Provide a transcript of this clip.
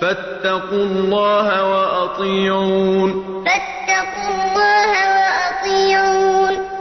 فَاتَّقُوا اللَّهَ وَأَطِيعُونِ. فَاتَّقُوا اللَّهَ